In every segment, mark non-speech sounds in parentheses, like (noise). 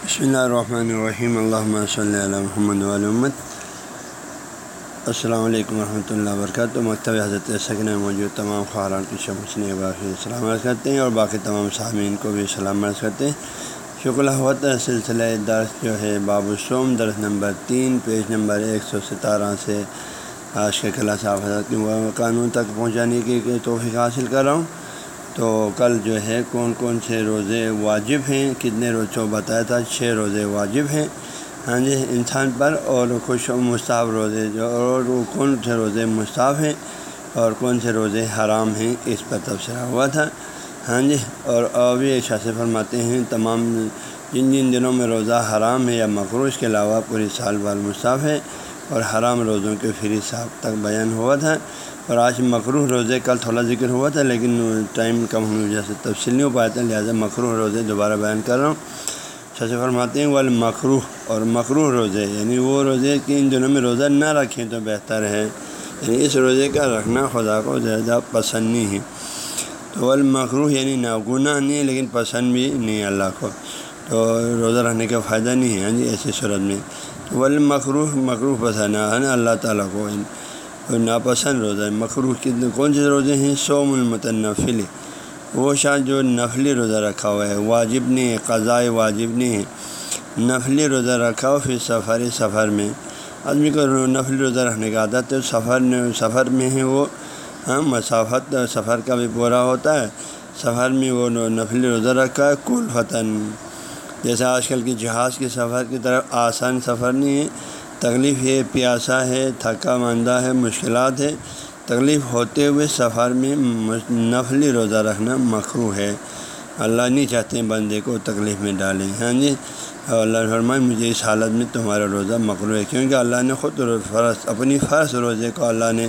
بسم اللہ الرحمن الرحیم اللہ صلی اللہ محمد علمت السلام علیکم ورحمۃ اللہ وبرکاتہ مکتب حضرت سکن موجود تمام خاران کی شمسن باقی سلامت کرتے ہیں اور باقی تمام سامعین کو بھی سلامت کرتے ہیں شکر الحوت سلسلہ درس جو ہے باب السوم درس نمبر تین پیج نمبر ایک سو ستارہ سے آج کے کلاس صاحب حضرت قانون تک پہنچانے کی توفیق حاصل کر رہا ہوں تو کل جو ہے کون کون سے روزے واجب ہیں؟ کتنے روزوں بتایا تھا چھ روزے واجب ہیں۔ ہاں جی انسان پر اور خوش و مستعب روزے جو، اور وہ کون سے روزے مستعب ہیں اور کون سے روزے حرام ہیں؟ اس پر تبصرہ ہوا تھا۔ ہاں جی اور ابھی ایک سے فرماتے ہیں، تمام جن جن دنوں میں روزہ حرام ہے یا مقروض کے علاوہ پوری سال بال مصعف ہے۔ اور حرام روزوں کے فری صاحب تک بیان ہوا تھا۔ اور آج مکروح روزے کل تھوڑا ذکر ہوا تھا لیکن ٹائم کم ہونے کی وجہ سے تفصیل نہیں ہو پایا تھا، لہٰذا مکروح روزے دوبارہ بیان کر رہا ہوں۔ سچ فرماتے ہیں وہ مکروح اور مکروح روزے یعنی وہ روزے کہ ان دنوں میں روزہ نہ رکھیں تو بہتر ہے۔ یعنی اس روزے کا رکھنا خدا کو زیادہ پسند نہیں ہے۔ تو وہ یعنی ناگناہ نہیں ہے، لیکن پسند بھی نہیں اللہ کو۔ تو روزہ رکھنے کا فائدہ نہیں ہے ہاں جی ایسی صورت میں۔ ول مکروح مکروح پسند ہے یعنی اللہ تعالیٰ کو۔ ناپسند روزہ ہے مخروح کتنے کون سے روزے ہیں؟ سوم المتنفل۔ وہ شاہ جو نفلی روزہ رکھا ہوا ہے، واجب نہیں ہے قضاء واجب نہیں ہے۔ نفلی روزہ رکھا ہو پھر سفر سفر میں۔ آدمی کو نفلی روزہ رکھنے کا عادت ہے، سفر سفر میں ہے وہ۔ ہاں مسافت، سفر کا بھی پورا ہوتا ہے۔ سفر میں وہ نفلی روزہ رکھا ہے، کل فتن۔ جیسے آج کل کی جہاز کے سفر کی طرف آسان سفر نہیں ہے۔ تکلیف ہے، پیاسا ہے، تھکا ماندہ ہے، مشکلات ہے۔ تکلیف ہوتے ہوئے سفر میں نفلی روزہ رکھنا مخرو ہے۔ اللہ نہیں چاہتے ہیں بندے کو تکلیف میں ڈالیں۔ ہاں جی؟ اللہ فرمائے، مجھے اس حالت میں تمہارا روزہ مخرو ہے۔ کیونکہ اللہ نے خود فرض، اپنی فرض روزے کو اللہ نے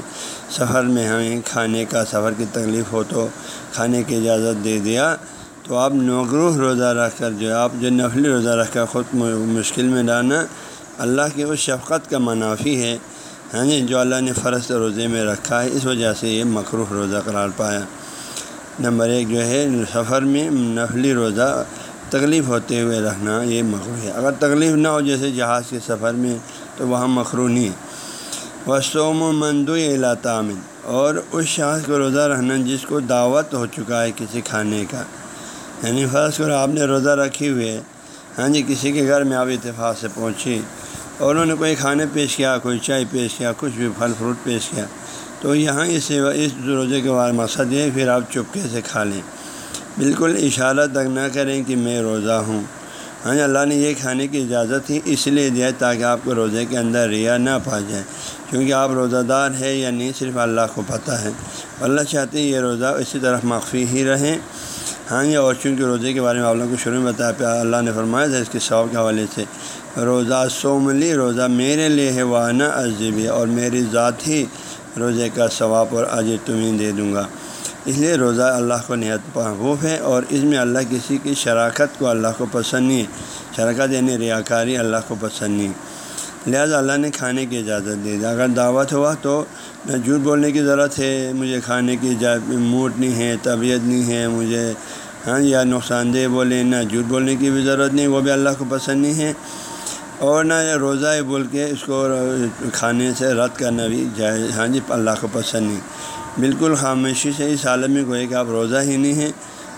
سفر میں ہمیں کھانے کا، سفر کی تکلیف ہو تو کھانے کی اجازت دے دیا۔ تو آپ نوگروح روزہ رکھ کر جو آپ جو نفلی روزہ رکھ کر خود مشکل میں ڈالنا اللہ کی اس شفقت کا منافی ہے ہاں جی جو اللہ نے فرض روزے میں رکھا ہے، اس وجہ سے یہ مخروف روزہ قرار پایا۔ نمبر ایک جو ہے، سفر میں نفلی روزہ تکلیف ہوتے ہوئے رکھنا، یہ مخرو ہے۔ اگر تکلیف نہ ہو، جیسے جہاز کے سفر میں، تو وہاں مخرو نہیں ہے۔ وسوم و مندو تعمل اور اس شخص کو روزہ رہنا جس کو دعوت ہو چکا ہے کسی کھانے کا۔ یعنی فرض کرو، آپ نے روزہ رکھی ہوئے ہاں جی کسی کے گھر میں آپ اتفاق سے پہنچی اور انہوں نے کوئی کھانے پیش کیا، کوئی چائے پیش کیا، کچھ بھی پھل فروٹ پیش کیا۔ تو یہاں اس اس روزے کے بعد مقصد یہ پھر آپ چپکے سے کھا لیں۔ بالکل اشارہ تک نہ کریں کہ میں روزہ ہوں۔ ہاں جی، اللہ نے یہ کھانے کی اجازت ہی اس لیے دیا ہے تاکہ آپ کو روزے کے اندر ریا نہ پا جائے۔ کیونکہ آپ روزہ دار ہے یا نہیں، صرف اللہ کو پتہ ہے۔ اللہ چاہتے ہیں یہ روزہ اسی طرح مخفی ہی رہیں ہاں جی اور چونکہ روزے کے بارے میں آپ لوگوں کو شروع میں بتایا پیا اللہ نے فرمایا تھا اس کے شوق کے حوالے سے۔ روزہ سوملی روزہ میرے لیے ہے وانا عجیب اور میری ذات ہی روزے کا ثواب اور عجیب تمہیں دے دوں گا۔ اس لیے روزہ اللہ کو نہایت محبوب ہے اور اس میں اللہ کسی کی شراکت کو اللہ کو پسند نہیں ہے۔ شراکت یعنی ریاکاری اللہ کو پسند نہیں لہٰذا اللہ نے کھانے کی اجازت دے دی۔ اگر دعوت ہوا تو نہ جھوٹ بولنے کی ضرورت ہے، مجھے کھانے کی موڈ نہیں ہے، طبیعت نہیں ہے، مجھے ہاں یا نقصان دہ بولیں، نہ جھوٹ بولنے کی بھی ضرورت نہیں، وہ بھی اللہ کو پسند نہیں ہے۔ اور نہ روزہ بول کے اس کو کھانے سے رد کرنا بھی جائے ہاں جی اللہ کو پسند نہیں۔ بالکل خاموشی سے اس عالم میں کوئی کہ آپ روزہ ہی نہیں ہے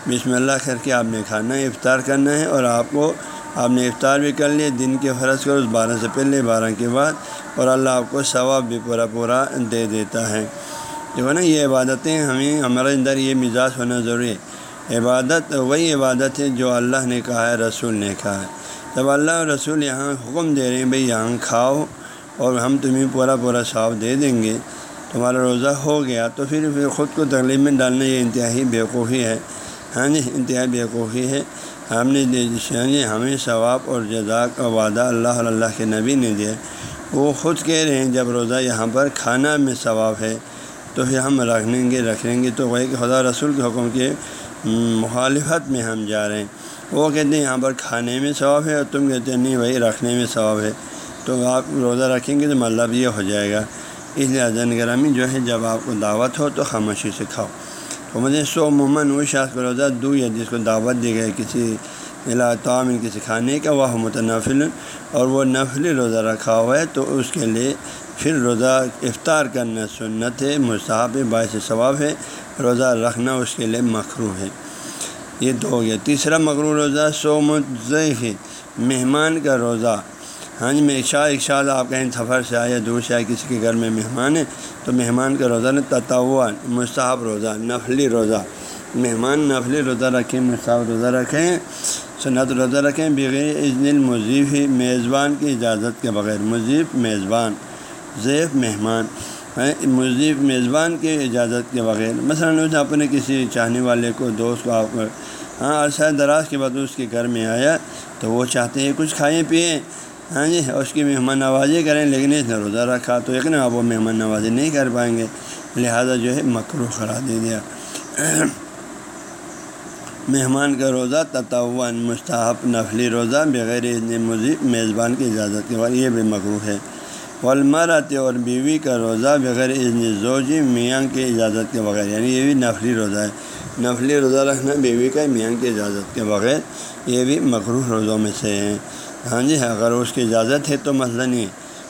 بسم اللہ کر کے آپ نے کھانا ہے افطار کرنا ہے اور آپ کو آپ نے افطار بھی کر لیے دن کے فرض کر اس بارہ سے پہلے، بارہ کے بعد اور اللہ آپ کو ثواب بھی پورا پورا دے دیتا ہے۔ جو ہے نا، یہ عبادتیں ہمیں، ہمارے اندر یہ مزاج ہونا ضروری ہے۔ عبادت وہی عبادت ہے جو اللہ نے کہا ہے، رسول نے کہا ہے۔ جب اللہ اور رسول یہاں حکم دے رہے ہیں، بھئی یہاں کھاؤ اور ہم تمہیں پورا پورا صاف دے دیں گے، تمہارا روزہ ہو گیا، تو پھر پھر خود کو تکلیف میں ڈالنا یہ انتہائی بیوقوفی ہے۔ ہاں جی انتہائی بیوقوفی ہے۔ ہم نے ہاں جی ہمیں ثواب اور جزا کا وعدہ اللہ اللہ کے نبی نے دیا۔ وہ خود کہہ رہے ہیں، جب روزہ یہاں پر کھانا میں ثواب ہے، تو پھر ہم رکھ لیں گے، رکھ لیں گے۔ تو وہی کہ خدا رسول کے حکم کے مخالفت میں ہم جا رہے ہیں۔ وہ کہتے ہیں، یہاں پر کھانے میں ثواب ہے اور تم کہتے ہیں، نہیں بھائی، رکھنے میں ثواب ہے۔ تو آپ روزہ رکھیں گے تو مطلب یہ ہو جائے گا۔ اس لیے ازن گرامی جو ہے، جب آپ کو دعوت ہو تو خاموشی سے کھاؤ۔ تو مجھے سو عموماً وہ شاخ کو روزہ دو یا جس کو دعوت دی گئی کسی تعام کسی کھانے کا وہ متنفل اور وہ نفلی روزہ رکھا ہوا ہے، تو اس کے لیے پھر روزہ افطار کرنا سنت ہے مصحف باعث ثواب ہے۔ روزہ رکھنا اس کے لیے مخرو ہے۔ یہ دو ہو گیا۔ تیسرا مغرو روزہ سو مضح مہمان کا روزہ۔ ہاں جی میں شاہ ایک شاہ آپ کہیں سفر سے آئے دور سے آئے کسی کے گھر میں مہمان ہے تو مہمان کا روزہ نا تطوع، مصحف روزہ، نفلی روزہ۔ مہمان نفلی روزہ رکھیں، مصحف روزہ رکھیں، سنت روزہ رکھیں، بغیر اذن المضیف، میزبان کی اجازت کے بغیر۔ مضیف، میزبان زیف مہمان۔ مضیف میزبان کی اجازت کے بغیر۔ مثلاً اپنے کسی چاہنے والے کو دوست کو آپ ہاں عرصہ دراز کے بعد اس کے گھر میں آیا تو وہ چاہتے ہیں کچھ کھائیں پئیں ہاں جی اس کی مہمان نوازی کریں لیکن اس نے روزہ رکھا تو ایک نا وہ مہمان نوازی نہیں کر پائیں گے۔ لہذا جو ہے مکرو کرا دے دیا۔ مہمان کا روزہ تطون مستحب، نفلی روزہ بغیر مضیب میزبان کی اجازت کے بعد یہ بھی مکرو ہے۔ ولمرت اور بیوی کا روزہ بغیر اذن زوجی میاں کی اجازت کے بغیر یعنی یہ بھی نفلی روزہ ہے۔ نفلی روزہ رکھنا بیوی کا، میاں کی اجازت کے بغیر، یہ بھی مقروح روزوں میں سے ہیں۔ ہاں جی اگر اس کی اجازت ہے تو مسئلہ نہیں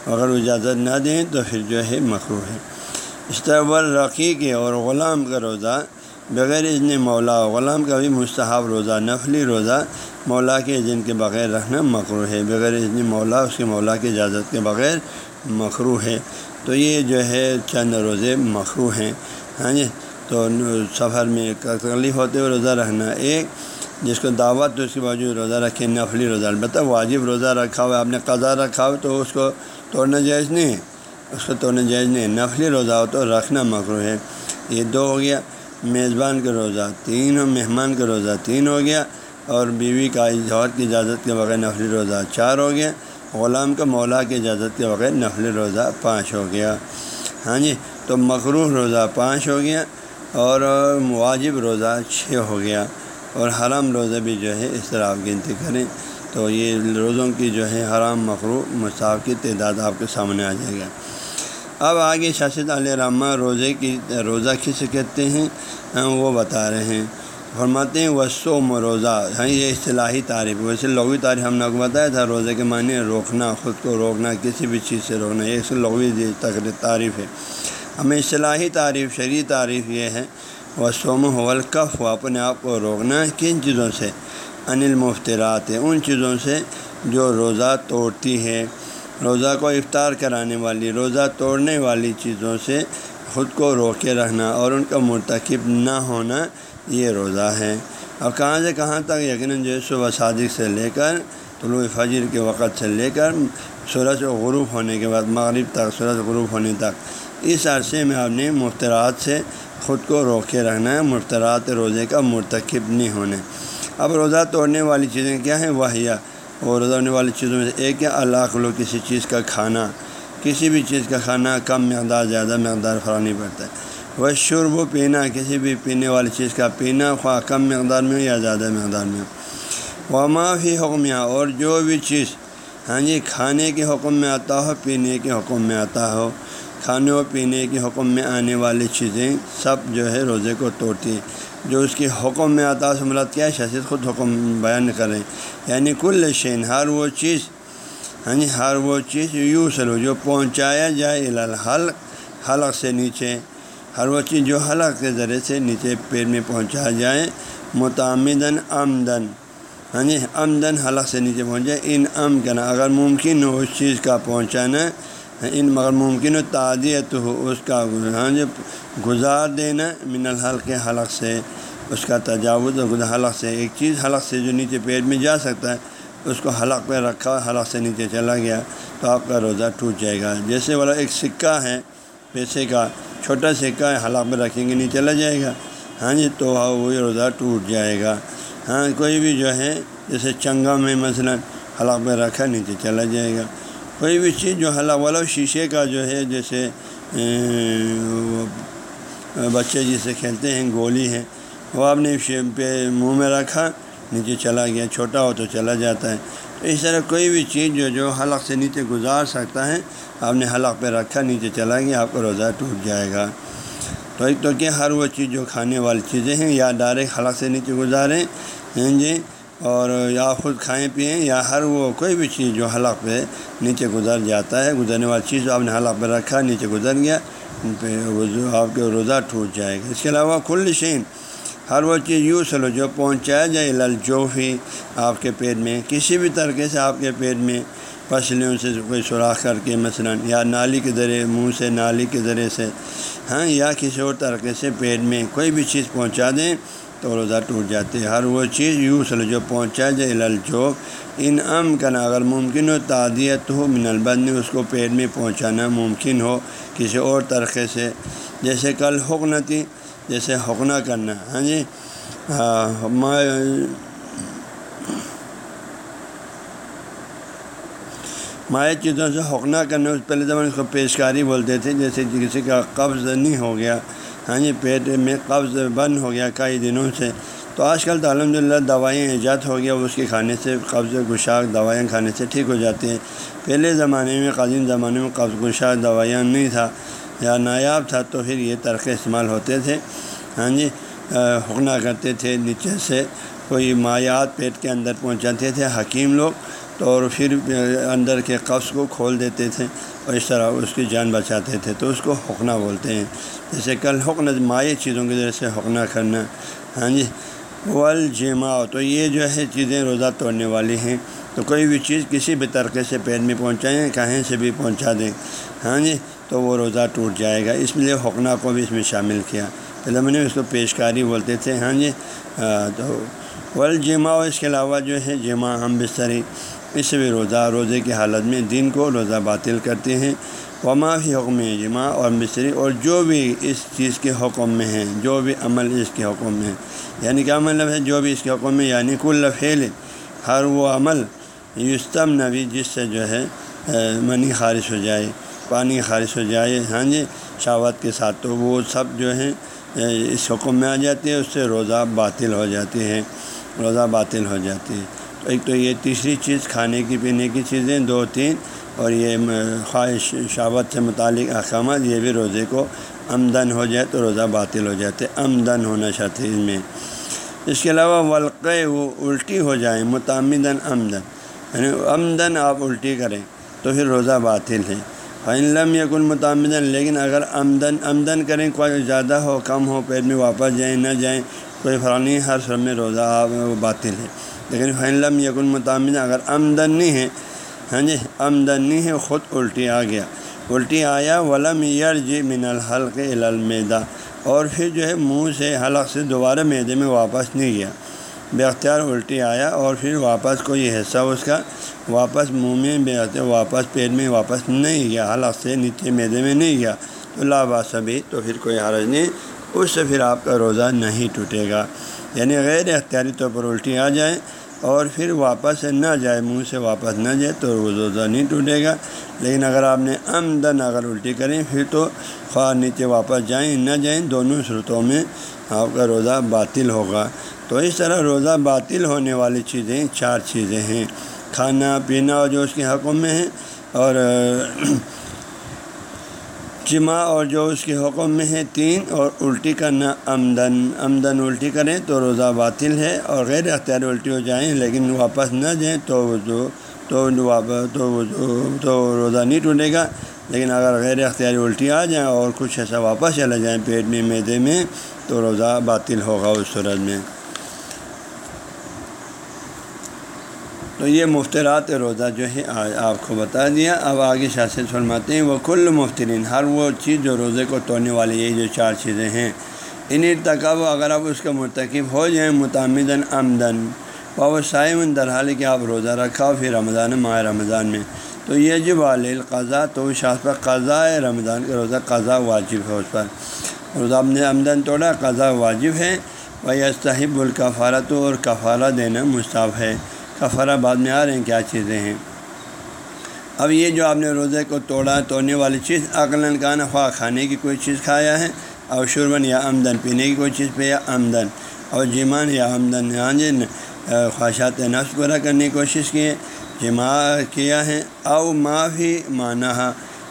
اگر وہ اجازت نہ دیں تو پھر جو ہے مقروح ہے۔ اس طرح رقی کے اور غلام کا روزہ بغیر اذن مولا، غلام کا بھی مستحب روزہ، نفلی روزہ مولا کے اذن کے بغیر رکھنا مقروح ہے۔ بغیر اذن مولا، اس کے مولا کی اجازت کے بغیر مخرو ہے تو یہ جو ہے چند روزے مخرو ہیں۔ ہاں جی؟ تو سفر میں تکلیف ہوتے ہوئے روزہ رہنا ایک، جس کو دعوت تو اس کے باوجود روزہ رکھے نفلی روزہ۔ البتہ واجب روزہ رکھا ہوا آپ نے قضا رکھا ہو تو اس کو توڑنا جائز نہیں ہے۔ اس کو توڑنا جائز نہیں ہے۔ نفلی روزہ ہو تو رکھنا مکرو ہے۔ یہ دو ہو گیا، میزبان کا روزہ، تین ہو، مہمان کا روزہ، تین ہو گیا۔ اور بیوی کا اظہار کی اجازت کے بغیر نفلی روزہ، چار ہو گیا۔ غلام کا مولا کی اجازت کے بغیر نفل روزہ پانچ ہو گیا۔ ہاں جی تو مقروح روزہ پانچ ہو گیا اور واجب روزہ چھ ہو گیا اور حرام روزہ بھی جو ہے اس طرح آپ گنتی کریں تو یہ روزوں کی جو ہے حرام مقروع مصاف کی تعداد آپ کے سامنے آ جائے گا۔ اب آگے شاشد علیہ رحمہ روزے کی، روزہ کس کہتے ہیں؟ ہاں، وہ بتا رہے ہیں۔ فرماتے ہیں وسو روزہ۔ ہاں یہ اصطلاحی تعریف ویسے لغوی تعریف ہم نے کو بتایا تھا، روزے کے معنی روکنا، خود کو روکنا، کسی بھی چیز سے روکنا۔ یہ لغوی تعریف ہے۔ ہمیں اصطلاحی تعریف، شرعی تعریف یہ ہے وسوم ولکف ہو اپنے آپ کو روکنا کن چیزوں سے؟ انل مفترات ہے ان چیزوں سے جو روزہ توڑتی ہے۔ روزہ کو افطار کرانے والی، روزہ توڑنے والی چیزوں سے خود کو روکے رہنا اور ان کا مرتکب نہ ہونا۔ یہ روزہ ہے۔ اور کہاں سے کہاں تک یقیناً جو ہے صبح صادق سے لے کر طلوع فجر کے وقت سے لے کر سورج غروف ہونے کے بعد مغرب تک، سورج غروف ہونے تک۔ اس عرصے میں آپ نے مفترات سے خود کو روکے رہنا ہے، مفترات روزے کا مرتکب نہیں ہونے۔ اب روزہ توڑنے والی چیزیں کیا ہیں؟ واحیہ وہ روزہ ہونے والی چیزوں میں سے ایک ہے اللہ کلو کسی چیز کا کھانا۔ کسی بھی چیز کا کھانا کم مقدار، زیادہ مقدار فراہمی پڑتا ہے وہ شرب و پینا، کسی بھی پینے والی چیز کا پینا، خواہ کم مقدار میں ہو یا زیادہ مقدار میں ہو۔ وما بھی حکم اور جو بھی چیز ہاں جی کھانے کے حکم میں آتا ہو، پینے کے حکم میں آتا ہو، کھانے و پینے کے حکم میں آنے والی چیزیں سب جو ہے روزے کو توڑتی ہیں۔ جو اس کے حکم میں آتا ہے سمرت کیا شاید خود حکم بیان کریں یعنی کل شین ہر وہ چیز ہاں جی ہر وہ چیز یوں سلو جو پہنچایا جائے الحلق حلق سے نیچے۔ ہر وہ چیز جو حلق کے ذریعے سے نیچے پیڑ میں پہنچا جائے متعمدن آمدن ہاں جی آمدن حلق سے نیچے پہنچ جائے ان ام نا اگر ممکن ہو اس چیز کا پہنچانا، ان مگر ممکن ہو تعدیت ہو اس کا ہاں جی گزار دینا من الحلق کے حلق سے اس کا تجاوز حلق سے ایک چیز حلق سے جو نیچے پیٹ میں جا سکتا ہے، اس کو حلق پہ رکھا حلق سے نیچے چلا گیا تو آپ کا روزہ ٹوٹ جائے گا۔ جیسے والا ایک سکہ ہے، پیسے کا چھوٹا سکہ ہے حلق میں رکھیں گے نہیں چلا جائے گا۔ ہاں جی تو ہاں، وہی روزہ ٹوٹ جائے گا۔ ہاں کوئی بھی جو ہے، جیسے چنگا میں مثلا حلق میں رکھا، نیچے چلا جائے گا۔ کوئی بھی چیز جو حلق والا شیشے کا جو ہے، جیسے بچے جسے کھیلتے ہیں، گولی ہے، وہ آپ نے پہ منہ میں رکھا، نیچے چلا گیا، چھوٹا ہو تو چلا جاتا ہے۔ اس طرح کوئی بھی چیز جو جو حلق سے نیچے گزار سکتا ہے، آپ نے حلق پہ رکھا، نیچے چلا گیا، آپ کا روزہ ٹوٹ جائے گا۔ تو ایک تو کہ ہر وہ چیز جو کھانے والی چیزیں ہیں، یا ڈائریکٹ حلق سے نیچے گزاریں ہیں جی اور یا خود کھائیں پئیں یا ہر وہ کوئی بھی چیز جو حلق پہ نیچے گزر جاتا ہے، گزرنے والی چیز آپ نے حلق پہ رکھا، نیچے گزر گیا پہ آپ کے روزہ ٹوٹ جائے گا۔ اس کے علاوہ کل شین ہر وہ چیز یوں سلو جو پہنچایا جائے لل جو آپ کے پیٹ میں، کسی بھی طریقے سے آپ کے پیٹ میں پسلیوں سے کوئی سوراخ کر کے مثلا، یا نالی کے ذریعے، منہ سے نالی کے ذریعے سے ہاں یا کسی اور طریقے سے پیٹ میں کوئی بھی چیز پہنچا دیں تو روزہ ٹوٹ جاتے ہے ہر وہ چیز یوں سلو جو پہنچا جائے لل جو ان ام کرنا اگر ممکن ہو تعدیت ہو من البند اس کو پیٹ میں پہنچانا ممکن ہو کسی اور طریقے سے۔ جیسے کل حکنتی جیسے حکنا کرنا ہاں جی؟ مائع چیزوں سے حکنا کرنا، اس پہلے زمانے اس کو پیشکاری بولتے تھے، جیسے کسی کا قبض نہیں ہو گیا ہاں جی؟ پیٹ میں قبض بند ہو گیا کئی دنوں سے۔ تو آج کل تو الحمد للہ دوائیں ایجاد ہو گیا، اس کے کھانے سے قبض گشاک دوائیں کھانے سے ٹھیک ہو جاتی ہیں۔ پہلے زمانے میں، قدیم زمانے میں قبض گشاک دوائیاں نہیں تھا۔ یا نایاب تھا تو پھر یہ طرقے استعمال ہوتے تھے۔ ہاں جی حکنا کرتے تھے، نیچے سے کوئی مایات پیٹ کے اندر پہنچاتے تھے، حکیم لوگ، تو اور پھر اندر کے قبض کو کھول دیتے تھے اور اس طرح اس کی جان بچاتے تھے۔ تو اس کو حکنا بولتے ہیں۔ جیسے کل حکن مائع چیزوں کی ذریعے سے حکنا کرنا۔ ہاں جی ول تو یہ جو ہے چیزیں روزہ توڑنے والی ہیں۔ تو کوئی بھی چیز کسی بھی طریقے سے پیٹ میں پہنچائیں، کہیں سے بھی پہنچا دیں۔ ہاں جی تو وہ روزہ ٹوٹ جائے گا۔ اس لیے حکنا کو بھی اس میں شامل کیا۔ پہلے میں نے اس کو پیشکاری بولتے تھے۔ ہاں جی تو ولجمع اس کے علاوہ جو ہے جمع ہم بستری، اس سے بھی روزہ، روزے کی حالت میں دن کو روزہ باطل کرتے ہیں۔ وما بھی حکم جمع اور مصری اور جو بھی اس چیز کے حکم میں ہیں جو بھی عمل اس کے حکم میں ہے۔ یعنی کیا مطلب ہے؟ جو بھی اس کے حکم میں یعنی کل فعل، ہر وہ عمل یستم نبی جس سے جو ہے منی خارش ہو جائے۔ پانی خارش ہو جائے۔ ہاں جی شاوت کے ساتھ تو وہ سب جو ہیں اس حکم میں آ جاتی ہے اس سے روزہ باطل ہو جاتی ہے روزہ باطل ہو جاتی ہے تو ایک تو یہ تیسری چیز، کھانے کی، پینے کی چیزیں، دو، تین۔ اور یہ خواہش شاوت سے متعلق احکامات، یہ بھی روزے کو آمدن ہو جائے تو روزہ باطل ہو جاتے، آمدن ہونا چاہتے اس میں۔ اس کے علاوہ ولقے وہ الٹی ہو جائیں متعمدن آمدن۔ یعنی آمدن آپ الٹی کریں تو پھر روزہ باطل ہے۔ فعلم یا کل متعمدن لیکن اگر آمدن آمدن کریں، کوئی زیادہ ہو، کم ہو پیر میں واپس جائیں، نہ جائیں، کوئی فرانی ہر سر میں روزہ آپ وہ باطل ہے۔ لیکن فعلم یا کل متعمدن اگر آمدن نہیں ہے ہاں جی آمدن نہیں ہے، خود الٹی آ گیا۔ الٹی آیا، ولم یر جی من الحلق المیدا اور پھر جو ہے، منہ سے حلق سے دوبارہ میدے میں واپس نہیں گیا۔ بے اختیار الٹی آیا اور پھر واپس کوئی حصہ اس کا واپس منہ میں بے واپس پیٹ میں واپس نہیں گیا حلق سے نیچے میدے میں نہیں گیا۔ تو لاباس بھی تو پھر کوئی حرج نہیں، اس سے پھر آپ کا روزہ نہیں ٹوٹے گا۔ یعنی غیر اختیاری طور پر الٹی آ جائیں اور پھر واپس نہ جائے، منہ سے واپس نہ جائے تو روزہ نہیں ٹوٹے گا۔ لیکن اگر آپ نے آمدن اگر الٹی کریں پھر تو خواہ نیچے واپس جائیں نہ جائیں، دونوں صورتوں میں آپ کا روزہ باطل ہوگا۔ تو اس طرح روزہ باطل ہونے والی چیزیں چار چیزیں ہیں۔ کھانا پینا اور جو اس کے حکم میں ہے اور (clears throat) جمع اور جو اس کے حکم میں ہے تین اور الٹی کرنا آمدن آمدن الٹی کریں تو روزہ باطل ہے اور غیر اختیار الٹی ہو جائیں لیکن واپس نہ جائیں تو جو تو تو تو روزہ نہیں ٹوٹے گا۔ لیکن اگر غیر اختیاری الٹی آ جائیں اور کچھ ایسا واپس چلا جائیں پیٹ میں، میدے میں تو روزہ باطل ہوگا اس صورت میں۔ تو یہ مفترات روزہ جو ہے آپ کو بتا دیا۔ اب آگے شاست فرماتے ہیں وہ کل مفترین ہر وہ چیز جو روزے کو توڑنے والی یہی جو چار چیزیں ہیں ان ارتقاب اگر آپ اس کا مرتکب ہو جائیں متعمدن آمدن وہ سائم در حال کہ آپ روزہ رکھا پھر رمضان، ماہ رمضان میں۔ تو یہ جب علیہ قضا تو شاخ پر قضاء رمضان کا روزہ قضا واجب ہے اس پر۔ روزہ آپ نے آمدن توڑا قضا واجب ہے۔ وہ استحب الکفارت اور کفارہ دینا مصطف ہے۔ کفارہ بعد میں آ رہے ہیں کیا چیزیں ہیں۔ اب یہ جو آپ نے روزے کو توڑا، توڑنے والی چیز، عقلاً کا نفع، کھانے کی کوئی چیز کھایا ہے، اور شربن یا آمدن، پینے کی کوئی چیز پہ یا آمدن، اور جیمان یا آمدن جی، یہاں جن خواہشات نفس پورا کرنے کی کوشش کی ہے، جمع کیا ہے، او معافی معنی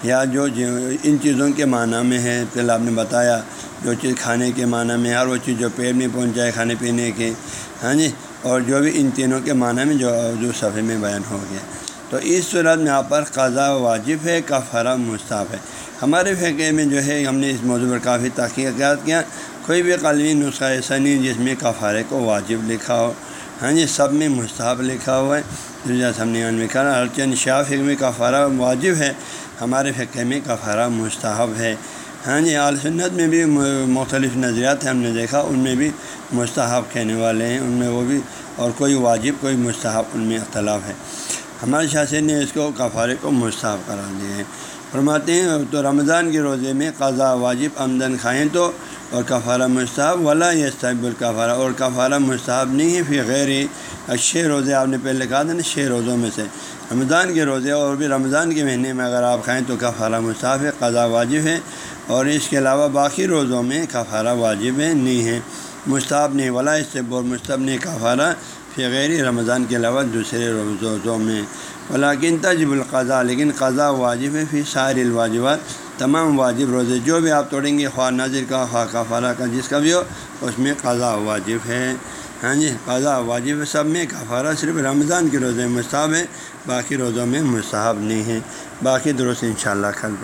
یا جو جی، ان چیزوں کے معنی میں ہے، پہلے آپ نے بتایا، جو چیز کھانے کے معنی میں ہر وہ چیز جو پیٹ میں پہنچ جائے کھانے پینے کے ہاں جی اور جو بھی ان تینوں کے معنی میں جو جو صفحے میں بیان ہو گیا تو اس صورت میں یہاں پر قضا واجب ہے، کفارہ مستعف ہے۔ ہمارے فقے میں جو ہے، ہم نے اس موضوع پر کافی تحقیقات کیا۔ کوئی بھی قلمی نسخہ ایسا نہیں جس میں کفارے کو واجب لکھا ہو۔ ہاں جی سب میں مستحب لکھا ہوا ہے۔ جیسے ہم نے میں کہا ہر چند شاہ فکر میں کفارہ واجب ہے۔ ہمارے فقے میں کفارہ مستحب ہے۔ ہاں جی سنت میں بھی مختلف نظریات ہیں، ہم نے دیکھا، ان میں بھی مستحب کہنے والے ہیں، ان میں وہ بھی، اور کوئی واجب، کوئی مستحب، ان میں اختلاف ہے۔ ہمارے شاثر نے اس کو کفارے کو مستحب قرار دیا ہے۔ فرماتے ہیں، تو رمضان کے روزے میں قضا واجب آمدن کھائیں تو، اور کفارہ مستحب، ولا یہ صحب الکفارہ اور کفارہ مستحب نہیں ہے پھر غیر چھ روزے آپ نے پہلے کہا تھا نا چھ روزوں میں سے۔ رمضان کے روزے اور بھی رمضان کے مہینے میں اگر آپ کھائیں تو کفارہ مستحب ہے قضا واجب ہے اور اس کے علاوہ باقی روزوں میں کفارہ واجب ہے، نہیں ہے۔ مستحب نہیں، ولا اس سے بور مستحب نہیں، کفارہ فغیر رمضان کے علاوہ دوسرے روزوں میں۔ ولاکن تجب القضا لیکن قضا واجب ہے پھر سار الواجبات، تمام واجب روزے، جو بھی آپ توڑیں گے، خواہ نظر کا، خواہ کفارہ کا، جس کا بھی ہو، اس میں قضا واجب ہے۔ ہاں جی قضا واجب سب میں، کفارہ صرف رمضان کے روزے مستحب ہے باقی روزوں میں مستحب نہیں ہے باقی درست ان شاء اللہ کل